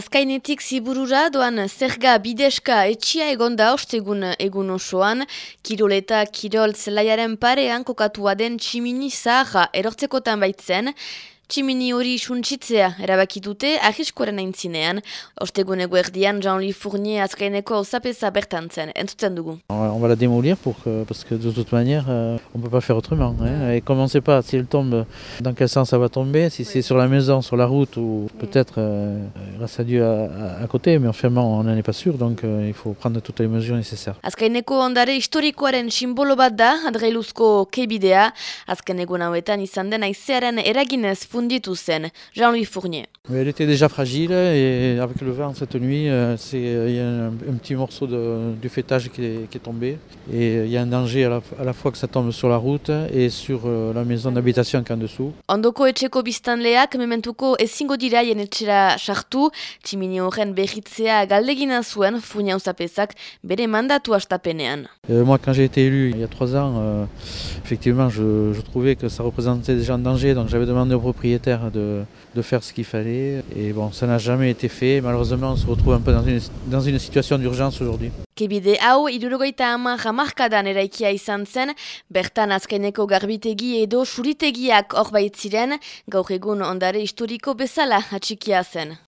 Azkainetik ziburura doan zerga bideska etxia egonda ostegun egun osoan, kirol eta kirol zelaiaren parean kokatua den tximini zaharra erortzekotan baitzen, Tximini hori suntsitzea erabaki dute ahiskoaren aintzinean. Ostegun eguerdian Jean-Louis Fournier azkaineko zapeza bertan zen, entzuten dugu. On va la démolir pour que, parce que de toute manière, euh, on peut pas faire autrement. Hein. Et comme on ne sait pas si elle tombe, dans quel sens ça va tomber, si c'est sur la maison, sur la route ou peut-être, euh, grâce à Dieu, à, à, côté, mais enfin, on n'en est pas sûr, donc euh, il faut prendre toutes les mesures nécessaires. Azkaineko ondare historikoaren simbolo bat da, adreiluzko kebidea, azken egun hauetan izan den aizearen eraginez Jean-Louis Fournier. elle était déjà fragile et avec le vent cette nuit, euh, euh, il y a un, un, petit morceau de, du fêtage qui est, qui est, tombé. Et euh, il y a un danger à la, à la, fois que ça tombe sur la route et sur la maison d'habitation qu'en dessous. Ondoko etxeko biztanleak mementuko ezingo dira etxera sartu, tximini horren berritzea galdegina zuen Fournier uzapezak bere mandatu astapenean. Euh, moi quand j'ai été élu il y a trois ans, euh, effectivement je, je trouvais que ça représentait déjà un danger, donc j'avais demandé au propriétaire de, de faire ce qu'il fallait. Et bon, ça n'a jamais été fait. Malheureusement, on se retrouve un peu dans une, dans une situation d'urgence aujourd'hui. Kebide hau, irurogeita hamar hamarkadan eraikia izan zen, bertan azkeneko garbitegi edo suritegiak hor baitziren, gaur egun ondare historiko bezala atxikia zen.